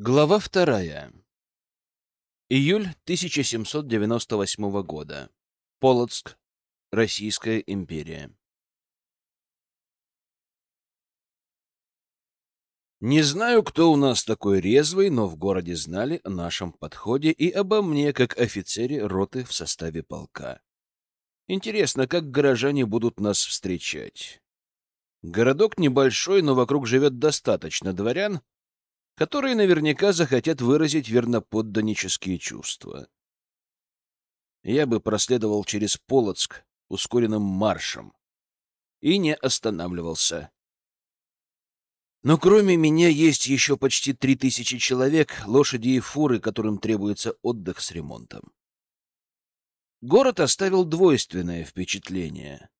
Глава вторая. Июль 1798 года. Полоцк, Российская империя. Не знаю, кто у нас такой резвый, но в городе знали о нашем подходе и обо мне, как офицере роты в составе полка. Интересно, как горожане будут нас встречать. Городок небольшой, но вокруг живет достаточно дворян, которые наверняка захотят выразить верноподданнические чувства. Я бы проследовал через Полоцк ускоренным маршем и не останавливался. Но кроме меня есть еще почти три тысячи человек, лошади и фуры, которым требуется отдых с ремонтом. Город оставил двойственное впечатление.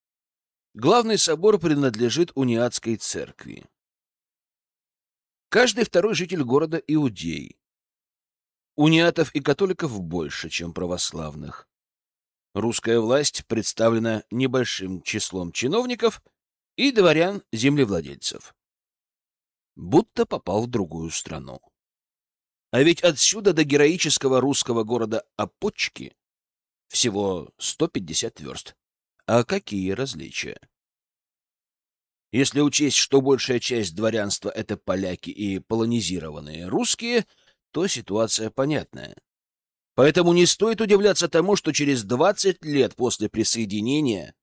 Главный собор принадлежит униатской церкви. Каждый второй житель города — иудей. Униатов и католиков больше, чем православных. Русская власть представлена небольшим числом чиновников и дворян-землевладельцев. Будто попал в другую страну. А ведь отсюда до героического русского города Опочки всего 150 верст. А какие различия? Если учесть, что большая часть дворянства — это поляки и полонизированные русские, то ситуация понятная. Поэтому не стоит удивляться тому, что через 20 лет после присоединения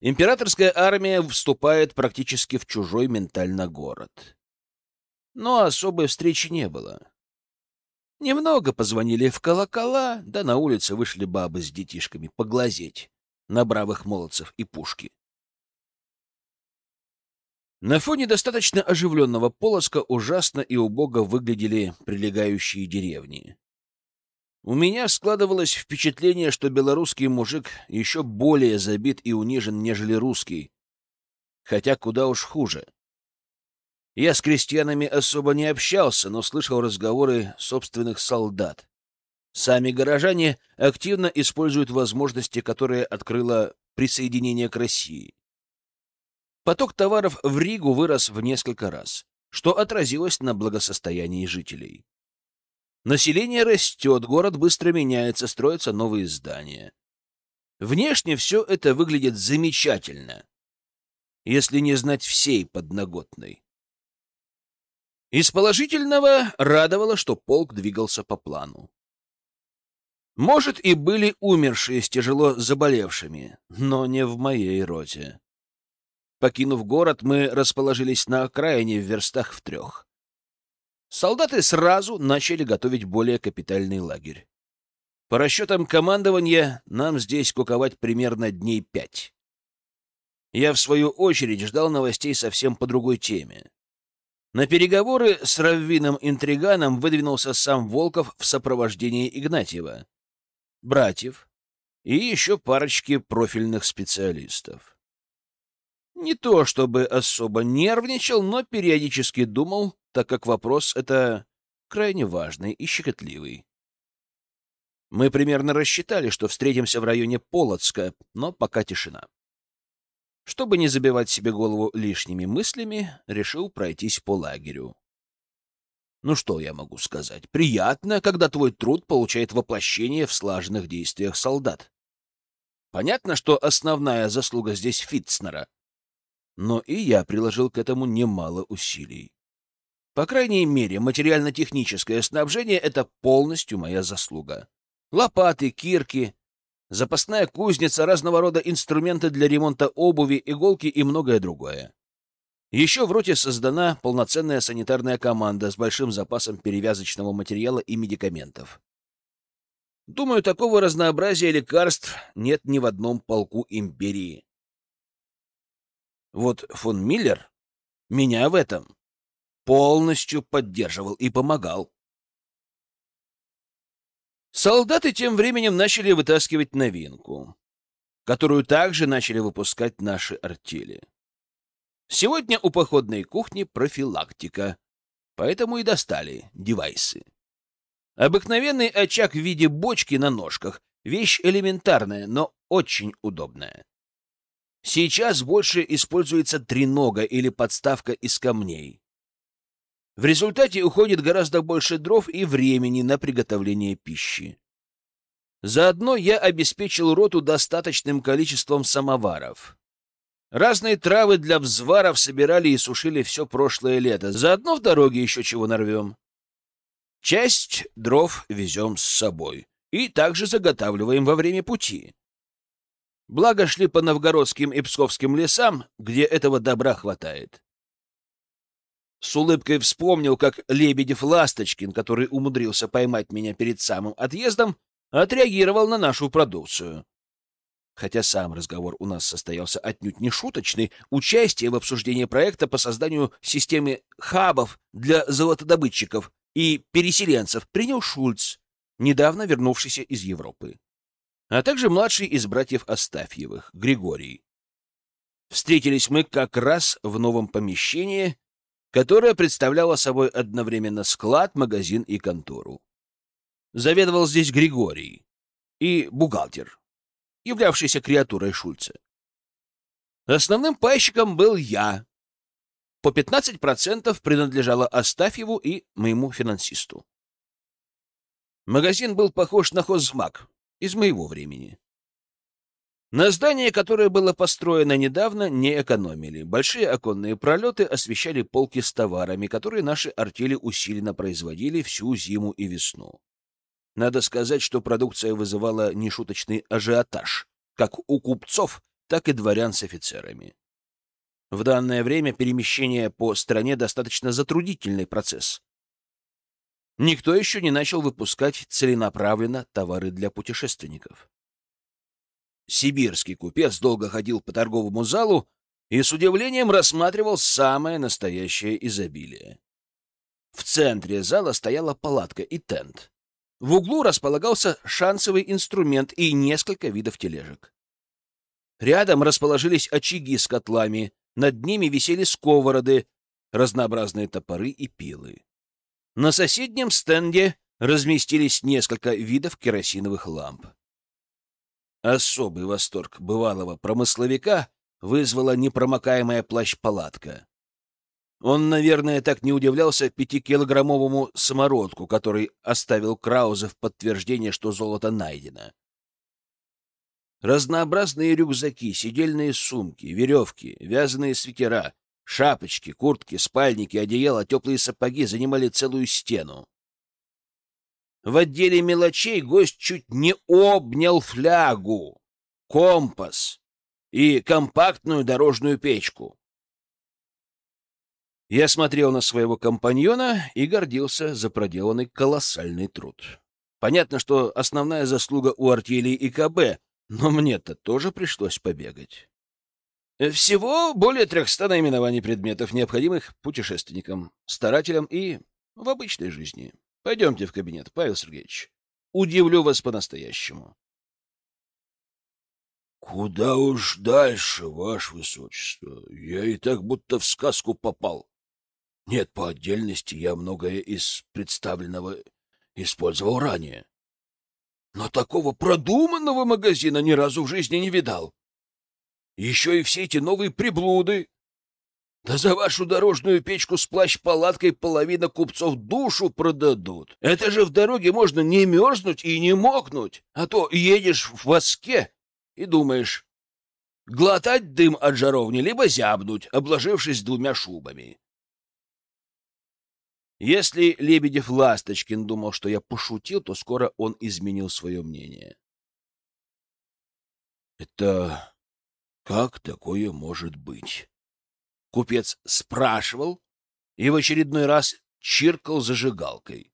императорская армия вступает практически в чужой ментально город. Но особой встречи не было. Немного позвонили в колокола, да на улице вышли бабы с детишками поглазеть на бравых молодцев и пушки. На фоне достаточно оживленного Полоска ужасно и убого выглядели прилегающие деревни. У меня складывалось впечатление, что белорусский мужик еще более забит и унижен, нежели русский. Хотя куда уж хуже. Я с крестьянами особо не общался, но слышал разговоры собственных солдат. Сами горожане активно используют возможности, которые открыло присоединение к России. Поток товаров в Ригу вырос в несколько раз, что отразилось на благосостоянии жителей. Население растет, город быстро меняется, строятся новые здания. Внешне все это выглядит замечательно, если не знать всей подноготной. Из положительного радовало, что полк двигался по плану. Может, и были умершие с тяжело заболевшими, но не в моей роте. Покинув город, мы расположились на окраине в верстах в трех. Солдаты сразу начали готовить более капитальный лагерь. По расчетам командования, нам здесь куковать примерно дней пять. Я, в свою очередь, ждал новостей совсем по другой теме. На переговоры с раввином-интриганом выдвинулся сам Волков в сопровождении Игнатьева, братьев и еще парочки профильных специалистов. Не то чтобы особо нервничал, но периодически думал, так как вопрос это крайне важный и щекотливый. Мы примерно рассчитали, что встретимся в районе Полоцка, но пока тишина. Чтобы не забивать себе голову лишними мыслями, решил пройтись по лагерю. Ну что я могу сказать? Приятно, когда твой труд получает воплощение в слаженных действиях солдат. Понятно, что основная заслуга здесь Фитцнера — но и я приложил к этому немало усилий. По крайней мере, материально-техническое снабжение — это полностью моя заслуга. Лопаты, кирки, запасная кузница, разного рода инструменты для ремонта обуви, иголки и многое другое. Еще в роте создана полноценная санитарная команда с большим запасом перевязочного материала и медикаментов. Думаю, такого разнообразия лекарств нет ни в одном полку империи. Вот фон Миллер меня в этом полностью поддерживал и помогал. Солдаты тем временем начали вытаскивать новинку, которую также начали выпускать наши артели. Сегодня у походной кухни профилактика, поэтому и достали девайсы. Обыкновенный очаг в виде бочки на ножках — вещь элементарная, но очень удобная. Сейчас больше используется тренога или подставка из камней. В результате уходит гораздо больше дров и времени на приготовление пищи. Заодно я обеспечил роту достаточным количеством самоваров. Разные травы для взваров собирали и сушили все прошлое лето. Заодно в дороге еще чего нарвем. Часть дров везем с собой и также заготавливаем во время пути. Благо шли по новгородским и псковским лесам, где этого добра хватает. С улыбкой вспомнил, как Лебедев-Ласточкин, который умудрился поймать меня перед самым отъездом, отреагировал на нашу продукцию. Хотя сам разговор у нас состоялся отнюдь не шуточный, участие в обсуждении проекта по созданию системы хабов для золотодобытчиков и переселенцев принял Шульц, недавно вернувшийся из Европы, а также младший из братьев Астафьевых, Григорий. Встретились мы как раз в новом помещении, которое представляло собой одновременно склад, магазин и контору. Заведовал здесь Григорий и бухгалтер, являвшийся креатурой Шульца. Основным пайщиком был я. По 15% принадлежало Астафьеву и моему финансисту. Магазин был похож на хозмаг из моего времени. На здание, которое было построено недавно, не экономили. Большие оконные пролеты освещали полки с товарами, которые наши артели усиленно производили всю зиму и весну. Надо сказать, что продукция вызывала нешуточный ажиотаж, как у купцов, так и дворян с офицерами. В данное время перемещение по стране достаточно затруднительный процесс. Никто еще не начал выпускать целенаправленно товары для путешественников. Сибирский купец долго ходил по торговому залу и с удивлением рассматривал самое настоящее изобилие. В центре зала стояла палатка и тент. В углу располагался шансовый инструмент и несколько видов тележек. Рядом расположились очаги с котлами, над ними висели сковороды, разнообразные топоры и пилы. На соседнем стенде разместились несколько видов керосиновых ламп. Особый восторг бывалого промысловика вызвала непромокаемая плащ-палатка. Он, наверное, так не удивлялся пятикилограммовому самородку, который оставил Краузе в подтверждение, что золото найдено. Разнообразные рюкзаки, сидельные сумки, веревки, вязаные свитера, шапочки, куртки, спальники, одеяла, теплые сапоги занимали целую стену. В отделе мелочей гость чуть не обнял флягу, компас и компактную дорожную печку. Я смотрел на своего компаньона и гордился за проделанный колоссальный труд. Понятно, что основная заслуга у артели ИКБ, но мне-то тоже пришлось побегать. Всего более трехста наименований предметов, необходимых путешественникам, старателям и в обычной жизни. Пойдемте в кабинет, Павел Сергеевич. Удивлю вас по-настоящему. — Куда уж дальше, ваше высочество? Я и так будто в сказку попал. Нет, по отдельности я многое из представленного использовал ранее. Но такого продуманного магазина ни разу в жизни не видал. Еще и все эти новые приблуды, да за вашу дорожную печку с плащ-палаткой половина купцов душу продадут. Это же в дороге можно не мерзнуть и не мокнуть, а то едешь в воске и думаешь, глотать дым от жаровни, либо зябнуть, обложившись двумя шубами. Если Лебедев-Ласточкин думал, что я пошутил, то скоро он изменил свое мнение. — Это как такое может быть? Купец спрашивал и в очередной раз чиркал зажигалкой.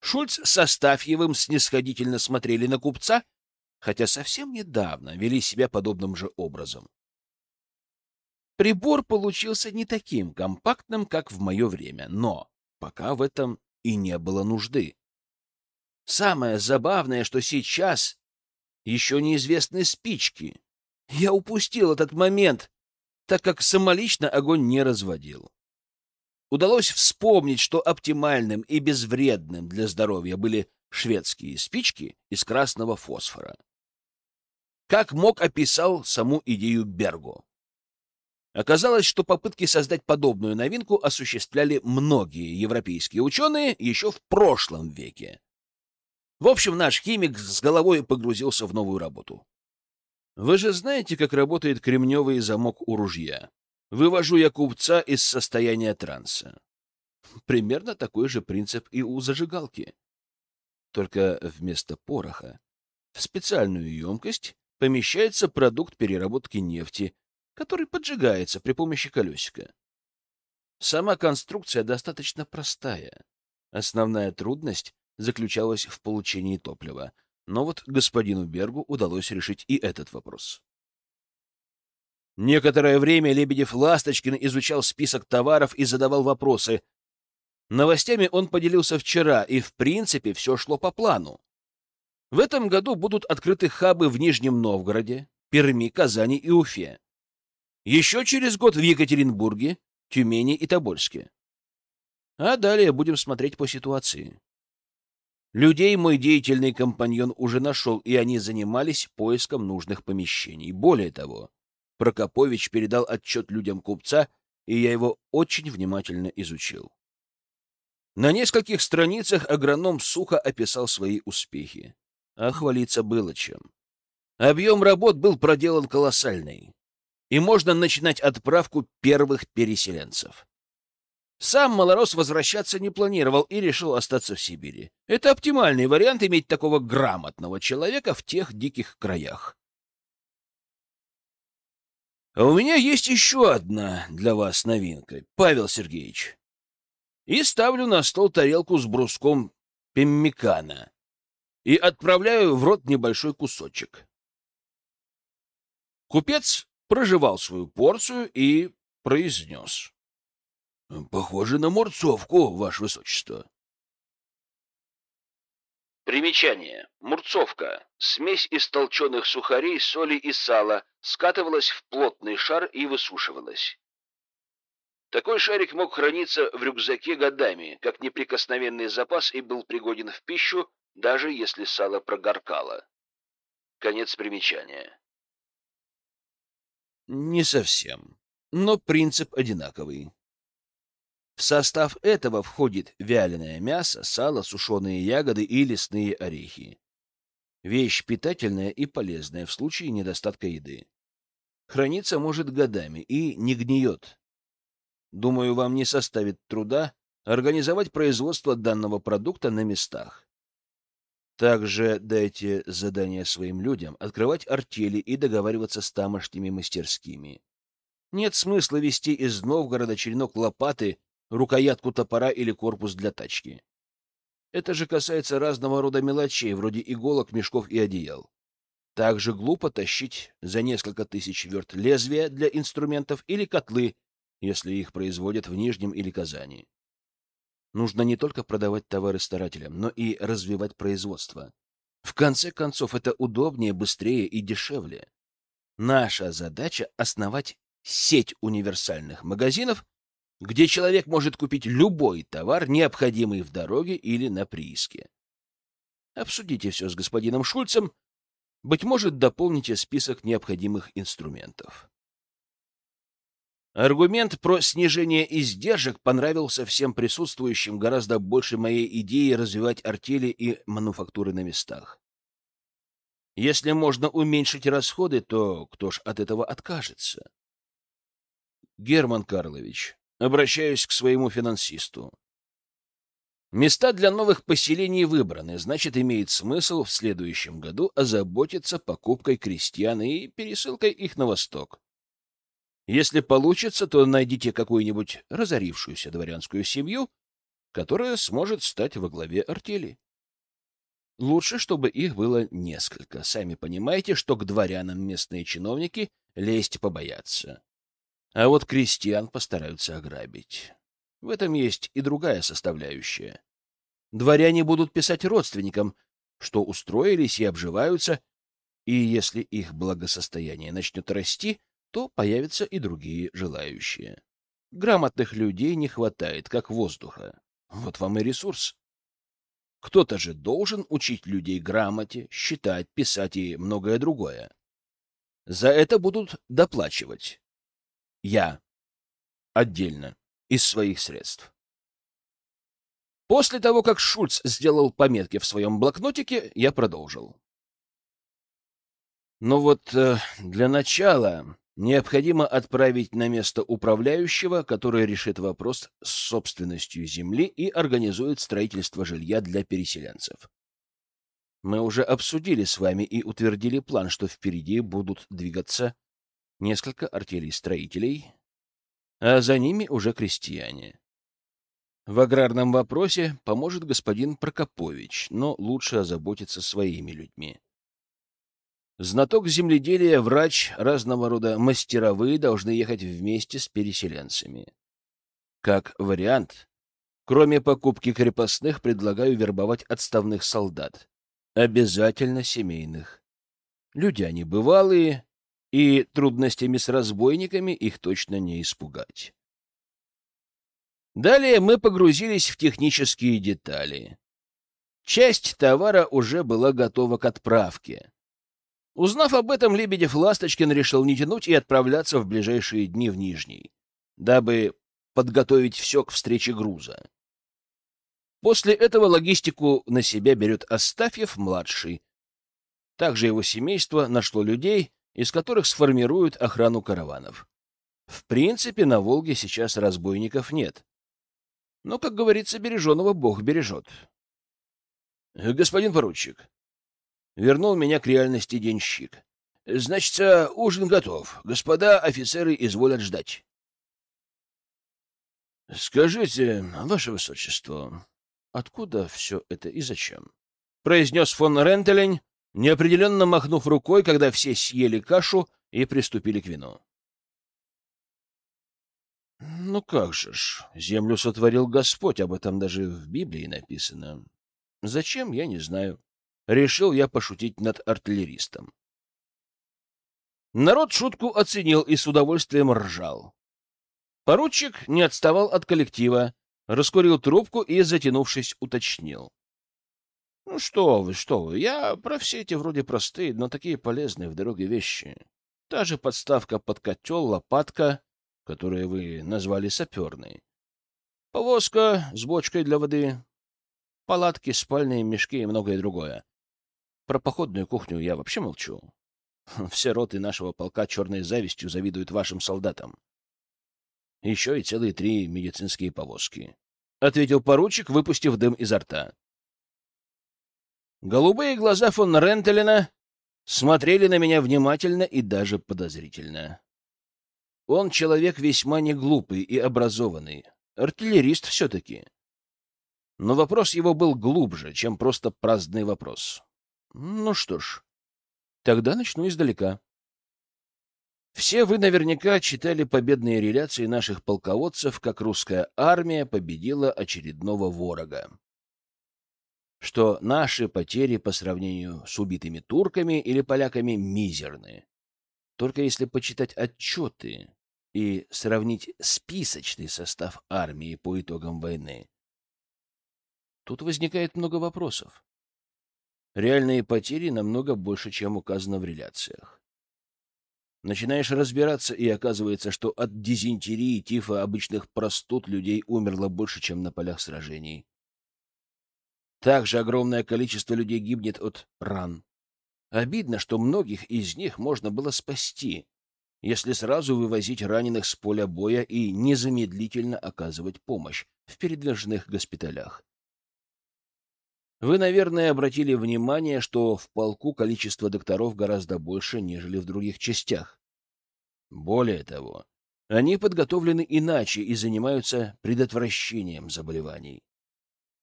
Шульц с Астафьевым снисходительно смотрели на купца, хотя совсем недавно вели себя подобным же образом. Прибор получился не таким компактным, как в мое время, но пока в этом и не было нужды. Самое забавное, что сейчас еще неизвестны спички. Я упустил этот момент, так как самолично огонь не разводил. Удалось вспомнить, что оптимальным и безвредным для здоровья были шведские спички из красного фосфора. Как мог описал саму идею Берго. Оказалось, что попытки создать подобную новинку осуществляли многие европейские ученые еще в прошлом веке. В общем, наш химик с головой погрузился в новую работу. Вы же знаете, как работает кремневый замок у ружья? Вывожу я купца из состояния транса. Примерно такой же принцип и у зажигалки. Только вместо пороха в специальную емкость помещается продукт переработки нефти, который поджигается при помощи колесика. Сама конструкция достаточно простая. Основная трудность заключалась в получении топлива, но вот господину Бергу удалось решить и этот вопрос. Некоторое время Лебедев-Ласточкин изучал список товаров и задавал вопросы. Новостями он поделился вчера, и в принципе все шло по плану. В этом году будут открыты хабы в Нижнем Новгороде, Перми, Казани и Уфе. Еще через год в Екатеринбурге, Тюмени и Тобольске. А далее будем смотреть по ситуации. Людей мой деятельный компаньон уже нашел, и они занимались поиском нужных помещений. Более того, Прокопович передал отчет людям купца, и я его очень внимательно изучил. На нескольких страницах агроном сухо описал свои успехи. А хвалиться было чем. Объем работ был проделан колоссальный и можно начинать отправку первых переселенцев. Сам Малорос возвращаться не планировал и решил остаться в Сибири. Это оптимальный вариант иметь такого грамотного человека в тех диких краях. А у меня есть еще одна для вас новинка, Павел Сергеевич. И ставлю на стол тарелку с бруском пеммикана и отправляю в рот небольшой кусочек. Купец прожевал свою порцию и произнес. — Похоже на мурцовку, Ваше Высочество. Примечание. Мурцовка. Смесь из толченых сухарей, соли и сала скатывалась в плотный шар и высушивалась. Такой шарик мог храниться в рюкзаке годами, как неприкосновенный запас и был пригоден в пищу, даже если сало прогоркало. Конец примечания. Не совсем, но принцип одинаковый. В состав этого входит вяленое мясо, сало, сушеные ягоды и лесные орехи. Вещь питательная и полезная в случае недостатка еды. Храниться может годами и не гниет. Думаю, вам не составит труда организовать производство данного продукта на местах. Также дайте задание своим людям открывать артели и договариваться с тамошними мастерскими. Нет смысла вести из Новгорода черенок лопаты, рукоятку топора или корпус для тачки. Это же касается разного рода мелочей, вроде иголок, мешков и одеял. Также глупо тащить за несколько тысяч верт лезвия для инструментов или котлы, если их производят в Нижнем или Казани. Нужно не только продавать товары старателям, но и развивать производство. В конце концов, это удобнее, быстрее и дешевле. Наша задача — основать сеть универсальных магазинов, где человек может купить любой товар, необходимый в дороге или на прииске. Обсудите все с господином Шульцем, быть может, дополните список необходимых инструментов. Аргумент про снижение издержек понравился всем присутствующим гораздо больше моей идеи развивать артели и мануфактуры на местах. Если можно уменьшить расходы, то кто ж от этого откажется? Герман Карлович, обращаюсь к своему финансисту. Места для новых поселений выбраны, значит, имеет смысл в следующем году озаботиться покупкой крестьян и пересылкой их на восток. Если получится, то найдите какую-нибудь разорившуюся дворянскую семью, которая сможет стать во главе артели. Лучше, чтобы их было несколько. Сами понимаете, что к дворянам местные чиновники лезть побоятся. А вот крестьян постараются ограбить. В этом есть и другая составляющая. Дворяне будут писать родственникам, что устроились и обживаются, и если их благосостояние начнет расти, то появятся и другие желающие. Грамотных людей не хватает, как воздуха. Вот вам и ресурс. Кто-то же должен учить людей грамоте, считать, писать и многое другое. За это будут доплачивать. Я. Отдельно. Из своих средств. После того, как Шульц сделал пометки в своем блокнотике, я продолжил. Но вот э, для начала необходимо отправить на место управляющего, который решит вопрос с собственностью земли и организует строительство жилья для переселенцев. Мы уже обсудили с вами и утвердили план, что впереди будут двигаться несколько артелей строителей, а за ними уже крестьяне. В аграрном вопросе поможет господин Прокопович, но лучше озаботиться своими людьми. Знаток земледелия, врач, разного рода мастеровые должны ехать вместе с переселенцами. Как вариант, кроме покупки крепостных, предлагаю вербовать отставных солдат. Обязательно семейных. Люди они бывалые, и трудностями с разбойниками их точно не испугать. Далее мы погрузились в технические детали. Часть товара уже была готова к отправке. Узнав об этом, Лебедев-Ласточкин решил не тянуть и отправляться в ближайшие дни в Нижний, дабы подготовить все к встрече груза. После этого логистику на себя берет Астафьев-младший. Также его семейство нашло людей, из которых сформируют охрану караванов. В принципе, на Волге сейчас разбойников нет. Но, как говорится, береженого Бог бережет. Господин поручик, Вернул меня к реальности денщик. Значит, ужин готов. Господа офицеры изволят ждать. Скажите, ваше высочество, откуда все это и зачем? произнес фон Рентелень, неопределенно махнув рукой, когда все съели кашу и приступили к вину. Ну как же ж, землю сотворил Господь, об этом даже в Библии написано. Зачем, я не знаю. Решил я пошутить над артиллеристом. Народ шутку оценил и с удовольствием ржал. Поручик не отставал от коллектива, раскурил трубку и, затянувшись, уточнил. — Ну что вы, что вы, я про все эти вроде простые, но такие полезные в дороге вещи. Та же подставка под котел, лопатка, которую вы назвали саперной. Повозка с бочкой для воды, палатки, спальные мешки и многое другое. Про походную кухню я вообще молчу. Все роты нашего полка черной завистью завидуют вашим солдатам. Еще и целые три медицинские повозки. — ответил поручик, выпустив дым изо рта. Голубые глаза фон Рентелена смотрели на меня внимательно и даже подозрительно. Он человек весьма неглупый и образованный, артиллерист все-таки. Но вопрос его был глубже, чем просто праздный вопрос. Ну что ж, тогда начну издалека. Все вы наверняка читали победные реляции наших полководцев, как русская армия победила очередного ворога. Что наши потери по сравнению с убитыми турками или поляками мизерны. Только если почитать отчеты и сравнить списочный состав армии по итогам войны, тут возникает много вопросов. Реальные потери намного больше, чем указано в реляциях. Начинаешь разбираться, и оказывается, что от дизентерии, тифа, обычных простуд людей умерло больше, чем на полях сражений. Также огромное количество людей гибнет от ран. Обидно, что многих из них можно было спасти, если сразу вывозить раненых с поля боя и незамедлительно оказывать помощь в передвижных госпиталях. Вы, наверное, обратили внимание, что в полку количество докторов гораздо больше, нежели в других частях. Более того, они подготовлены иначе и занимаются предотвращением заболеваний.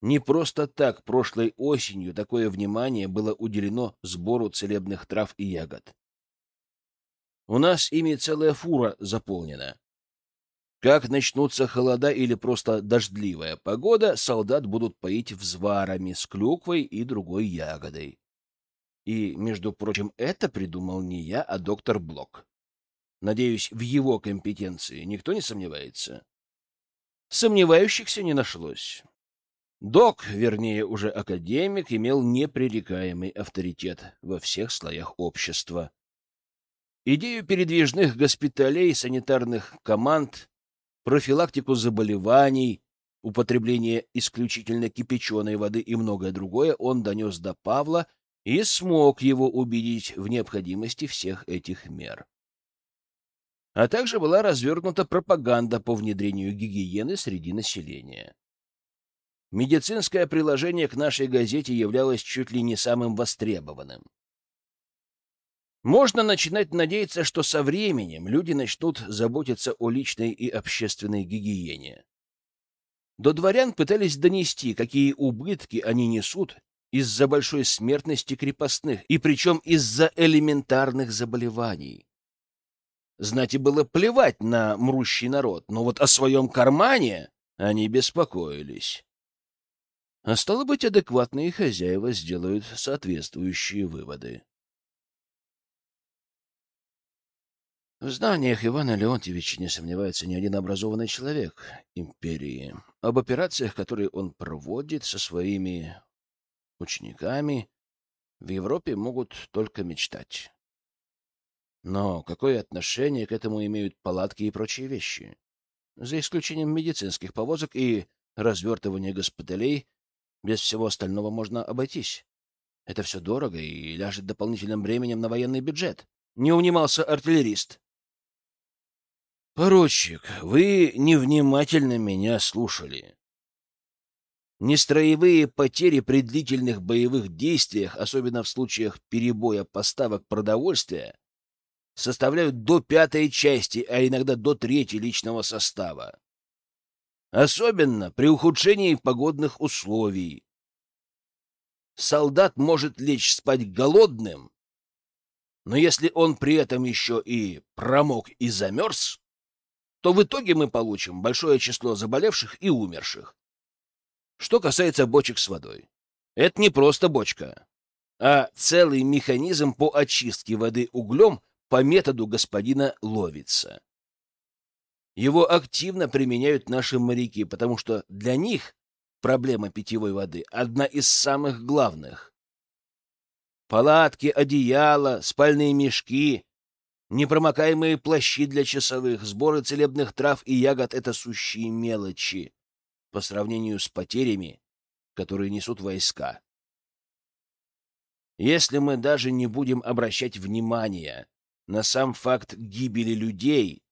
Не просто так прошлой осенью такое внимание было уделено сбору целебных трав и ягод. У нас ими целая фура заполнена. Как начнутся холода или просто дождливая погода, солдат будут поить взварами с клюквой и другой ягодой. И, между прочим, это придумал не я, а доктор Блок. Надеюсь, в его компетенции никто не сомневается. Сомневающихся не нашлось. Док, вернее, уже академик, имел непререкаемый авторитет во всех слоях общества. Идею передвижных госпиталей, санитарных команд, профилактику заболеваний, употребление исключительно кипяченой воды и многое другое он донес до Павла и смог его убедить в необходимости всех этих мер. А также была развернута пропаганда по внедрению гигиены среди населения. Медицинское приложение к нашей газете являлось чуть ли не самым востребованным. Можно начинать надеяться, что со временем люди начнут заботиться о личной и общественной гигиене. До дворян пытались донести, какие убытки они несут из-за большой смертности крепостных, и причем из-за элементарных заболеваний. Знати было плевать на мрущий народ, но вот о своем кармане они беспокоились. А стало быть, адекватные хозяева сделают соответствующие выводы. В знаниях Ивана Леонтьевича не сомневается ни один образованный человек империи. Об операциях, которые он проводит со своими учениками, в Европе могут только мечтать. Но какое отношение к этому имеют палатки и прочие вещи? За исключением медицинских повозок и развертывания госпиталей, без всего остального можно обойтись. Это все дорого и ляжет дополнительным бременем на военный бюджет. Не унимался артиллерист. Поручик, вы невнимательно меня слушали. Нестроевые потери при длительных боевых действиях, особенно в случаях перебоя поставок продовольствия, составляют до пятой части, а иногда до третьей личного состава. Особенно при ухудшении погодных условий. Солдат может лечь спать голодным, но если он при этом еще и промок и замерз, то в итоге мы получим большое число заболевших и умерших. Что касается бочек с водой. Это не просто бочка, а целый механизм по очистке воды углем по методу господина Ловица. Его активно применяют наши моряки, потому что для них проблема питьевой воды одна из самых главных. Палатки, одеяла, спальные мешки Непромокаемые плащи для часовых, сборы целебных трав и ягод — это сущие мелочи по сравнению с потерями, которые несут войска. Если мы даже не будем обращать внимания на сам факт гибели людей,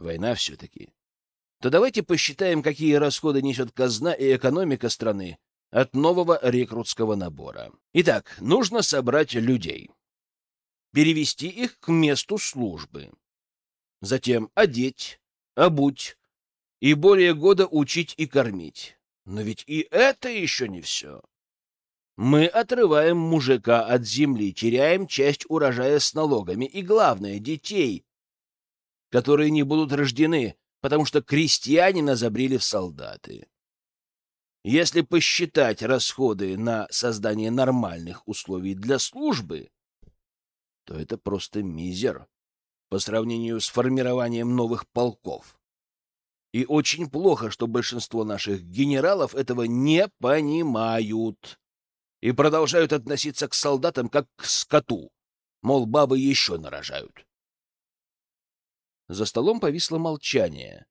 война все-таки, то давайте посчитаем, какие расходы несет казна и экономика страны от нового рекрутского набора. Итак, нужно собрать людей перевести их к месту службы. Затем одеть, обуть и более года учить и кормить. Но ведь и это еще не все. Мы отрываем мужика от земли, теряем часть урожая с налогами и, главное, детей, которые не будут рождены, потому что крестьянина забрили в солдаты. Если посчитать расходы на создание нормальных условий для службы, то это просто мизер по сравнению с формированием новых полков. И очень плохо, что большинство наших генералов этого не понимают и продолжают относиться к солдатам как к скоту, мол, бабы еще нарожают. За столом повисло молчание,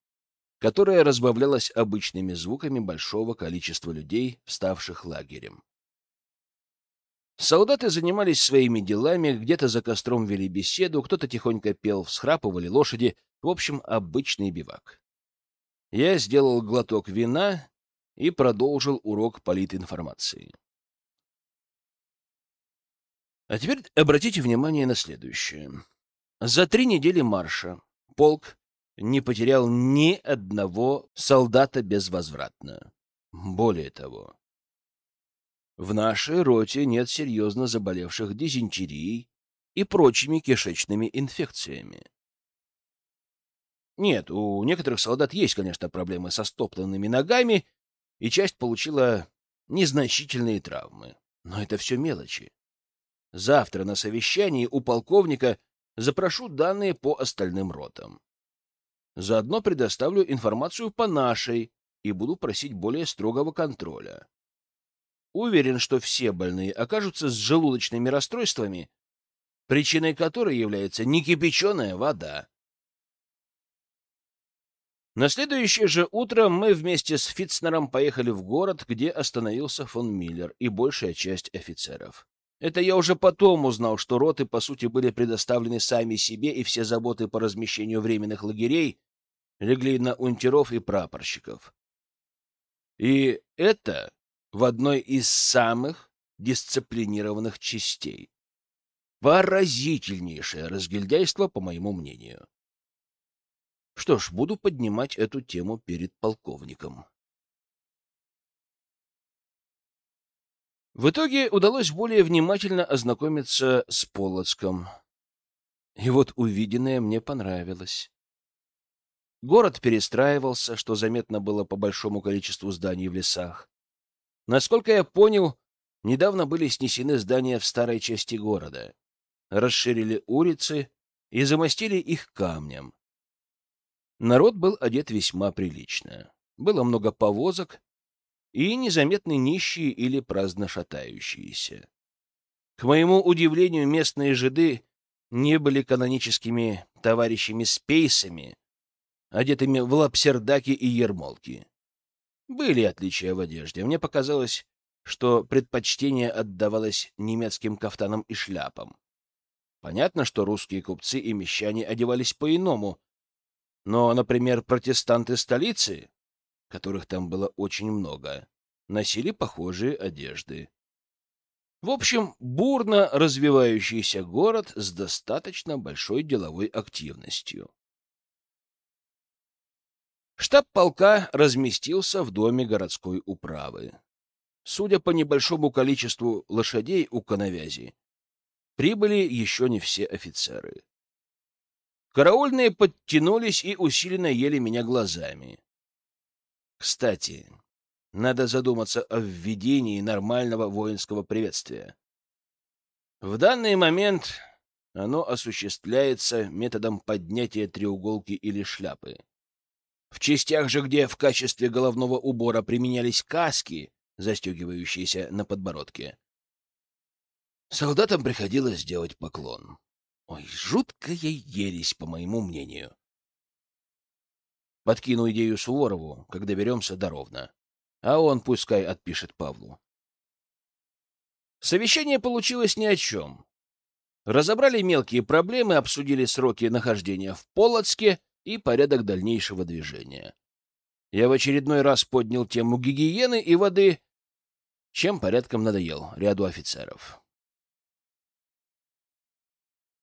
которое разбавлялось обычными звуками большого количества людей, вставших лагерем. Солдаты занимались своими делами, где-то за костром вели беседу, кто-то тихонько пел, всхрапывали лошади. В общем, обычный бивак. Я сделал глоток вина и продолжил урок политинформации. А теперь обратите внимание на следующее. За три недели марша полк не потерял ни одного солдата безвозвратно. Более того, в нашей роте нет серьезно заболевших дизентерией и прочими кишечными инфекциями. Нет, у некоторых солдат есть, конечно, проблемы со стоптанными ногами, и часть получила незначительные травмы. Но это все мелочи. Завтра на совещании у полковника запрошу данные по остальным ротам. Заодно предоставлю информацию по нашей и буду просить более строгого контроля. Уверен, что все больные окажутся с желудочными расстройствами, причиной которой является некипяченая вода. На следующее же утро мы вместе с Фитцнером поехали в город, где остановился фон Миллер и большая часть офицеров. Это я уже потом узнал, что роты, по сути, были предоставлены сами себе, и все заботы по размещению временных лагерей легли на унтеров и прапорщиков. И это в одной из самых дисциплинированных частей. Поразительнейшее разгильдяйство, по моему мнению. Что ж, буду поднимать эту тему перед полковником. В итоге удалось более внимательно ознакомиться с Полоцком. И вот увиденное мне понравилось. Город перестраивался, что заметно было по большому количеству зданий в лесах. Насколько я понял, недавно были снесены здания в старой части города, расширили улицы и замостили их камнем. Народ был одет весьма прилично. Было много повозок и незаметны нищие или праздно шатающиеся. К моему удивлению, местные жиды не были каноническими товарищами-спейсами, одетыми в лапсердаки и ермолки. Были отличия в одежде. Мне показалось, что предпочтение отдавалось немецким кафтанам и шляпам. Понятно, что русские купцы и мещане одевались по-иному, но, например, протестанты столицы, которых там было очень много, носили похожие одежды. В общем, бурно развивающийся город с достаточно большой деловой активностью. Штаб полка разместился в доме городской управы. Судя по небольшому количеству лошадей у коновязи, прибыли еще не все офицеры. Караульные подтянулись и усиленно ели меня глазами. Кстати, надо задуматься о введении нормального воинского приветствия. В данный момент оно осуществляется методом поднятия треуголки или шляпы. В частях же, где в качестве головного убора применялись каски, застегивающиеся на подбородке, солдатам приходилось делать поклон. Ой, жуткая ересь, по моему мнению. Подкину идею Суворову, когда беремся до ровно. А он пускай отпишет Павлу. Совещание получилось ни о чем. Разобрали мелкие проблемы, обсудили сроки нахождения в Полоцке и порядок дальнейшего движения. Я в очередной раз поднял тему гигиены и воды, чем порядком надоел ряду офицеров.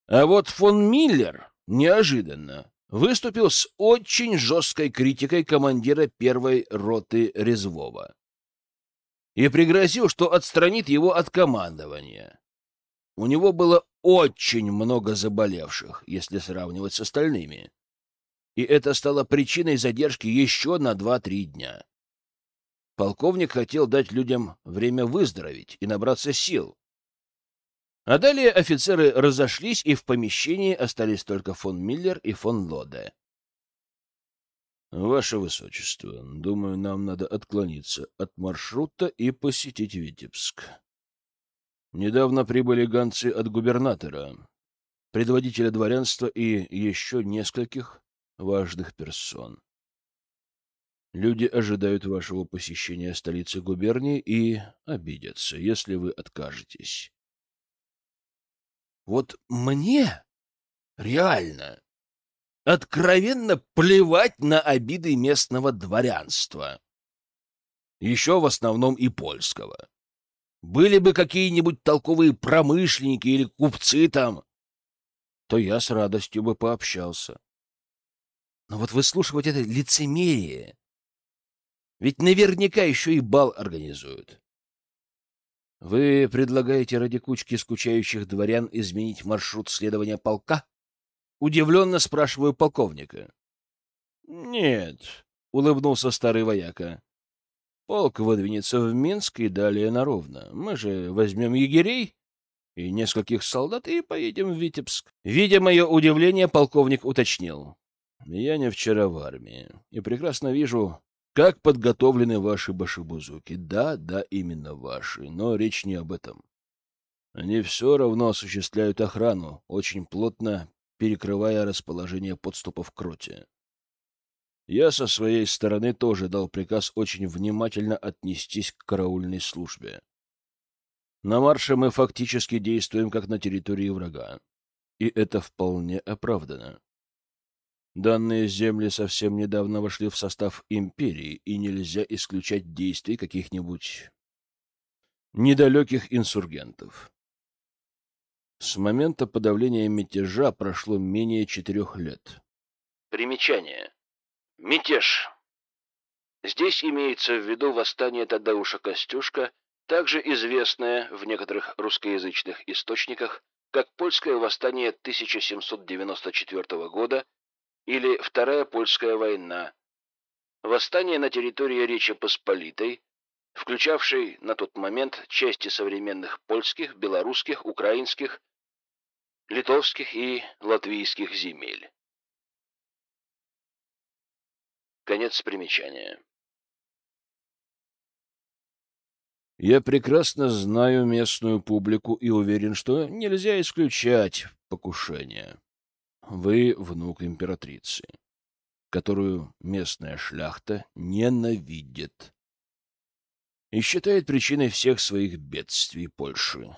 А вот фон Миллер неожиданно выступил с очень жесткой критикой командира первой роты Резвого и пригрозил, что отстранит его от командования. У него было очень много заболевших, если сравнивать с остальными и это стало причиной задержки еще на 2-3 дня. Полковник хотел дать людям время выздороветь и набраться сил. А далее офицеры разошлись, и в помещении остались только фон Миллер и фон Лоде. «Ваше Высочество, думаю, нам надо отклониться от маршрута и посетить Витебск. Недавно прибыли гонцы от губернатора, предводителя дворянства и еще нескольких важных персон. Люди ожидают вашего посещения столицы губернии и обидятся, если вы откажетесь. Вот мне реально откровенно плевать на обиды местного дворянства. Еще в основном и польского. Были бы какие-нибудь толковые промышленники или купцы там, то я с радостью бы пообщался. Но вот выслушивать это лицемерие... Ведь наверняка еще и бал организуют. Вы предлагаете ради кучки скучающих дворян изменить маршрут следования полка? Удивленно спрашиваю полковника. Нет, улыбнулся старый вояка. Полк выдвинется в Минск и далее на Ровно. Мы же возьмем егерей и нескольких солдат и поедем в Витебск. Видя мое удивление, полковник уточнил. Я не вчера в армии и прекрасно вижу, как подготовлены ваши башибузуки. Да, да, именно ваши, но речь не об этом. Они все равно осуществляют охрану, очень плотно перекрывая расположение подступов к роте. Я со своей стороны тоже дал приказ очень внимательно отнестись к караульной службе. На марше мы фактически действуем как на территории врага, и это вполне оправдано. Данные земли совсем недавно вошли в состав империи, и нельзя исключать действий каких-нибудь недалеких инсургентов. С момента подавления мятежа прошло менее четырех лет. Примечание. Мятеж. Здесь имеется в виду восстание Тадеуша Костюшка, также известное в некоторых русскоязычных источниках как Польское восстание 1794 года или Вторая Польская война, восстание на территории Речи Посполитой, включавшей на тот момент части современных польских, белорусских, украинских, литовских и латвийских земель. Конец примечания. Я прекрасно знаю местную публику и уверен, что нельзя исключать покушение. Вы внук императрицы, которую местная шляхта ненавидит и считает причиной всех своих бедствий Польши.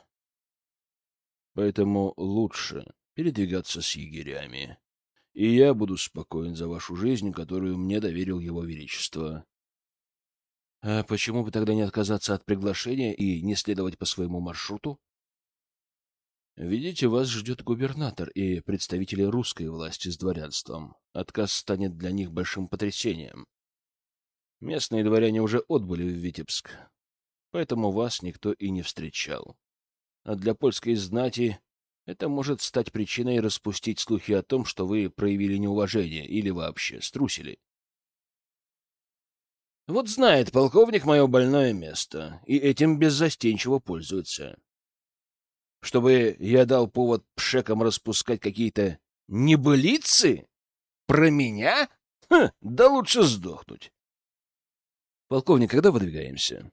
Поэтому лучше передвигаться с егерями и я буду спокоен за вашу жизнь, которую мне доверил его величество. А почему бы тогда не отказаться от приглашения и не следовать по своему маршруту? Видите, вас ждет губернатор и представители русской власти с дворянством. Отказ станет для них большим потрясением. Местные дворяне уже отбыли в Витебск, поэтому вас никто и не встречал. А для польской знати это может стать причиной распустить слухи о том, что вы проявили неуважение или вообще струсили. Вот знает полковник мое больное место, и этим беззастенчиво пользуется. Чтобы я дал повод пшекам распускать какие-то небылицы? Про меня? Ха, да лучше сдохнуть. Полковник, когда выдвигаемся?